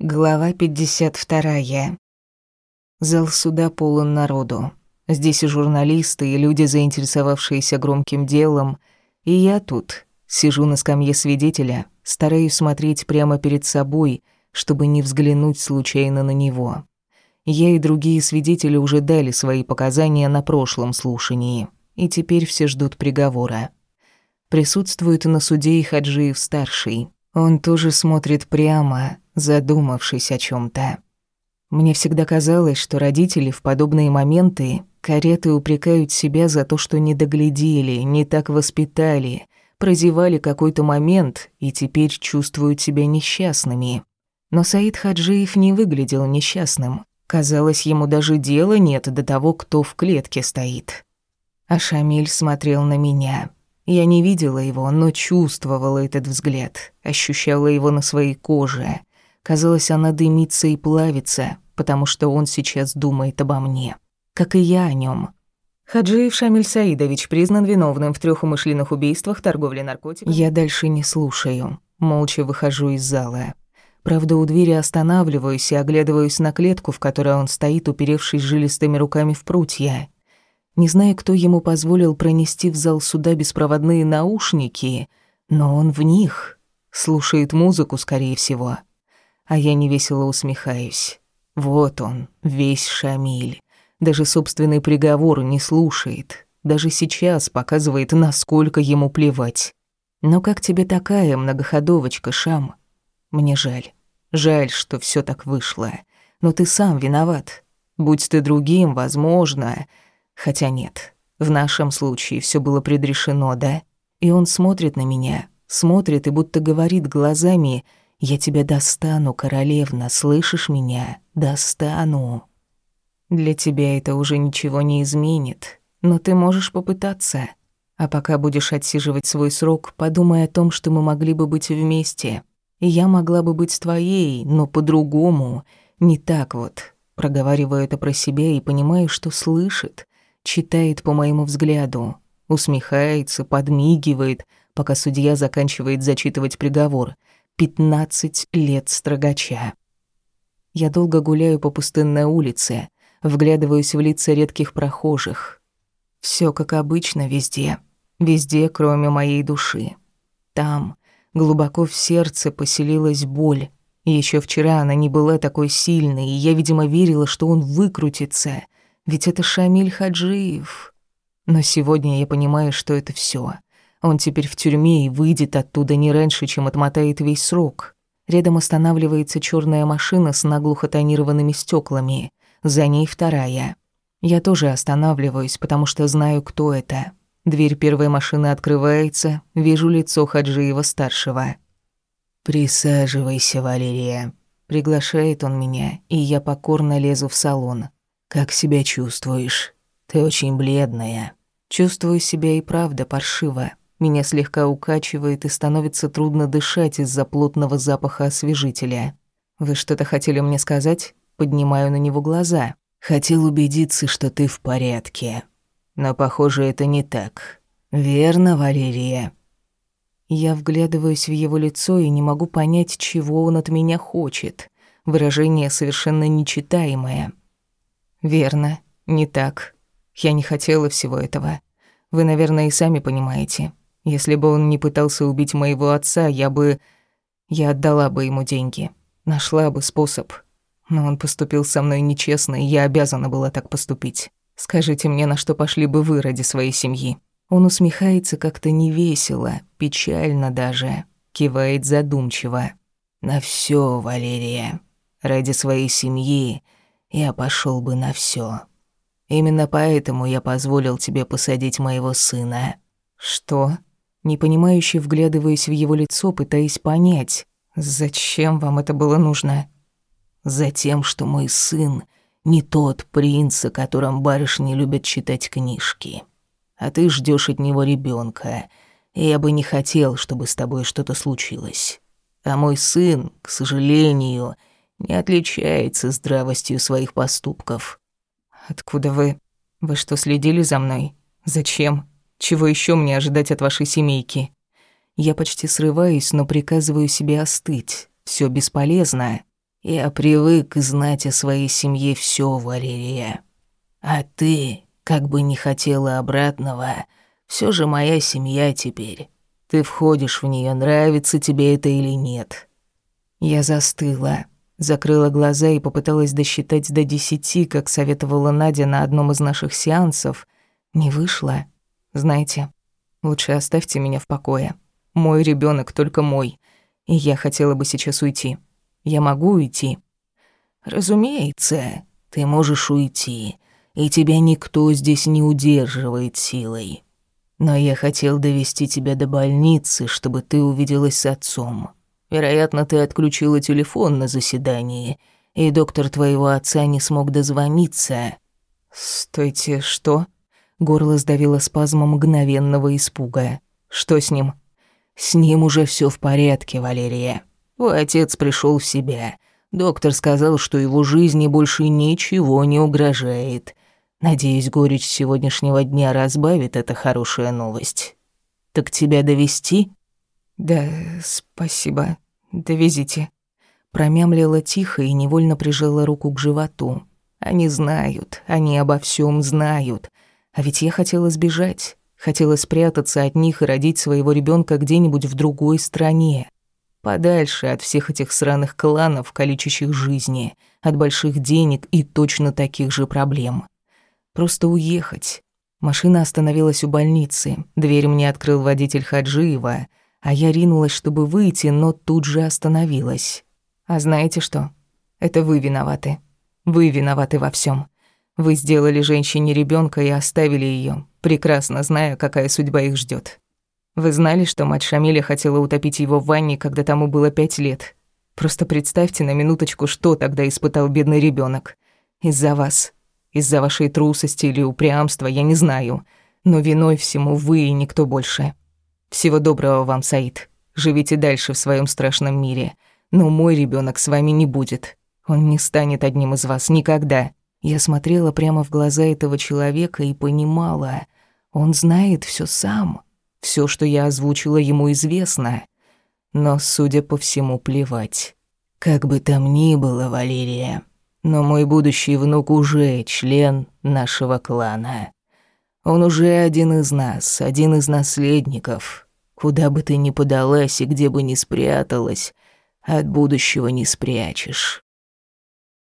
Глава 52. Зал суда полон народу. Здесь и журналисты, и люди, заинтересовавшиеся громким делом. И я тут, сижу на скамье свидетеля, стараюсь смотреть прямо перед собой, чтобы не взглянуть случайно на него. Я и другие свидетели уже дали свои показания на прошлом слушании, и теперь все ждут приговора. Присутствует на суде и Хаджиев-старший. Он тоже смотрит прямо, задумавшись о чем то Мне всегда казалось, что родители в подобные моменты кареты упрекают себя за то, что не доглядели, не так воспитали, прозевали какой-то момент и теперь чувствуют себя несчастными. Но Саид Хаджиев не выглядел несчастным. Казалось, ему даже дела нет до того, кто в клетке стоит. А Шамиль смотрел на меня. Я не видела его, но чувствовала этот взгляд, ощущала его на своей коже. Казалось, она дымится и плавится, потому что он сейчас думает обо мне, как и я о нем. Хаджиев Шамиль Саидович признан виновным в трех умышленных убийствах, торговле наркотиками. Я дальше не слушаю, молча выхожу из зала. Правда, у двери останавливаюсь и оглядываюсь на клетку, в которой он стоит, уперевшись жилистыми руками в прутья. Не знаю, кто ему позволил пронести в зал суда беспроводные наушники, но он в них, слушает музыку, скорее всего а я невесело усмехаюсь. Вот он, весь Шамиль. Даже собственный приговор не слушает. Даже сейчас показывает, насколько ему плевать. Но как тебе такая многоходовочка, Шам? Мне жаль. Жаль, что все так вышло. Но ты сам виноват. Будь ты другим, возможно. Хотя нет. В нашем случае все было предрешено, да? И он смотрит на меня, смотрит и будто говорит глазами я тебя достану, королевна, слышишь меня? Достану. Для тебя это уже ничего не изменит, но ты можешь попытаться. А пока будешь отсиживать свой срок, подумай о том, что мы могли бы быть вместе. И я могла бы быть твоей, но по-другому, не так вот. Проговариваю это про себя и понимаю, что слышит, читает по моему взгляду, усмехается, подмигивает, пока судья заканчивает зачитывать приговор — Пятнадцать лет строгача. Я долго гуляю по пустынной улице, вглядываюсь в лица редких прохожих. Все как обычно везде, везде, кроме моей души. Там, глубоко в сердце, поселилась боль. Еще вчера она не была такой сильной, и я, видимо, верила, что он выкрутится, ведь это Шамиль Хаджиев. Но сегодня я понимаю, что это все. Он теперь в тюрьме и выйдет оттуда не раньше, чем отмотает весь срок. Рядом останавливается черная машина с наглухо тонированными стеклами. За ней вторая. Я тоже останавливаюсь, потому что знаю, кто это. Дверь первой машины открывается, вижу лицо Хаджиева-старшего. «Присаживайся, Валерия», — приглашает он меня, и я покорно лезу в салон. «Как себя чувствуешь? Ты очень бледная». Чувствую себя и правда паршиво. Меня слегка укачивает и становится трудно дышать из-за плотного запаха освежителя. «Вы что-то хотели мне сказать?» Поднимаю на него глаза. «Хотел убедиться, что ты в порядке. Но, похоже, это не так. Верно, Валерия?» Я вглядываюсь в его лицо и не могу понять, чего он от меня хочет. Выражение совершенно нечитаемое. «Верно, не так. Я не хотела всего этого. Вы, наверное, и сами понимаете. Если бы он не пытался убить моего отца, я бы... Я отдала бы ему деньги. Нашла бы способ. Но он поступил со мной нечестно, и я обязана была так поступить. Скажите мне, на что пошли бы вы ради своей семьи?» Он усмехается как-то невесело, печально даже, кивает задумчиво. «На всё, Валерия. Ради своей семьи я пошёл бы на всё. Именно поэтому я позволил тебе посадить моего сына». «Что?» Непонимающе вглядываясь в его лицо, пытаясь понять, зачем вам это было нужно. Затем, что мой сын не тот принц, о котором барышни любят читать книжки. А ты ждешь от него ребенка, и я бы не хотел, чтобы с тобой что-то случилось. А мой сын, к сожалению, не отличается здравостью своих поступков. Откуда вы? Вы что, следили за мной? Зачем? Чего еще мне ожидать от вашей семейки? Я почти срываюсь, но приказываю себе остыть. Все бесполезно. Я привык знать о своей семье все, Валерия. А ты, как бы не хотела обратного, все же моя семья теперь. Ты входишь в нее, нравится тебе это или нет. Я застыла, закрыла глаза и попыталась досчитать до десяти, как советовала Надя на одном из наших сеансов. Не вышло. Знаете, лучше оставьте меня в покое. Мой ребенок только мой, и я хотела бы сейчас уйти. Я могу уйти. Разумеется, ты можешь уйти, и тебя никто здесь не удерживает силой. Но я хотел довести тебя до больницы, чтобы ты увиделась с отцом. Вероятно, ты отключила телефон на заседании, и доктор твоего отца не смог дозвониться. Стойте, что? Горло сдавило спазмом мгновенного испуга. Что с ним? С ним уже все в порядке, Валерия. Твой отец пришел в себя. Доктор сказал, что его жизни больше ничего не угрожает. Надеюсь, горечь сегодняшнего дня разбавит эта хорошая новость. Так тебя довести? Да, спасибо. Довезите. Промямлила тихо и невольно прижала руку к животу. Они знают, они обо всем знают. А ведь я хотела сбежать, хотела спрятаться от них и родить своего ребенка где-нибудь в другой стране. Подальше от всех этих сраных кланов, калечащих жизни, от больших денег и точно таких же проблем. Просто уехать. Машина остановилась у больницы. Дверь мне открыл водитель Хаджиева, а я ринулась, чтобы выйти, но тут же остановилась. А знаете что? Это вы виноваты. Вы виноваты во всем. Вы сделали женщине ребенка и оставили ее, прекрасно зная, какая судьба их ждет. Вы знали, что мать Шамиля хотела утопить его в ванне, когда тому было пять лет? Просто представьте на минуточку, что тогда испытал бедный ребенок. Из-за вас. Из-за вашей трусости или упрямства, я не знаю. Но виной всему вы и никто больше. Всего доброго вам, Саид. Живите дальше в своем страшном мире. Но мой ребенок с вами не будет. Он не станет одним из вас никогда. Я смотрела прямо в глаза этого человека и понимала, он знает все сам. Все, что я озвучила, ему известно. Но, судя по всему, плевать. Как бы там ни было, Валерия, но мой будущий внук уже член нашего клана. Он уже один из нас, один из наследников. Куда бы ты ни подалась и где бы ни спряталась, от будущего не спрячешь.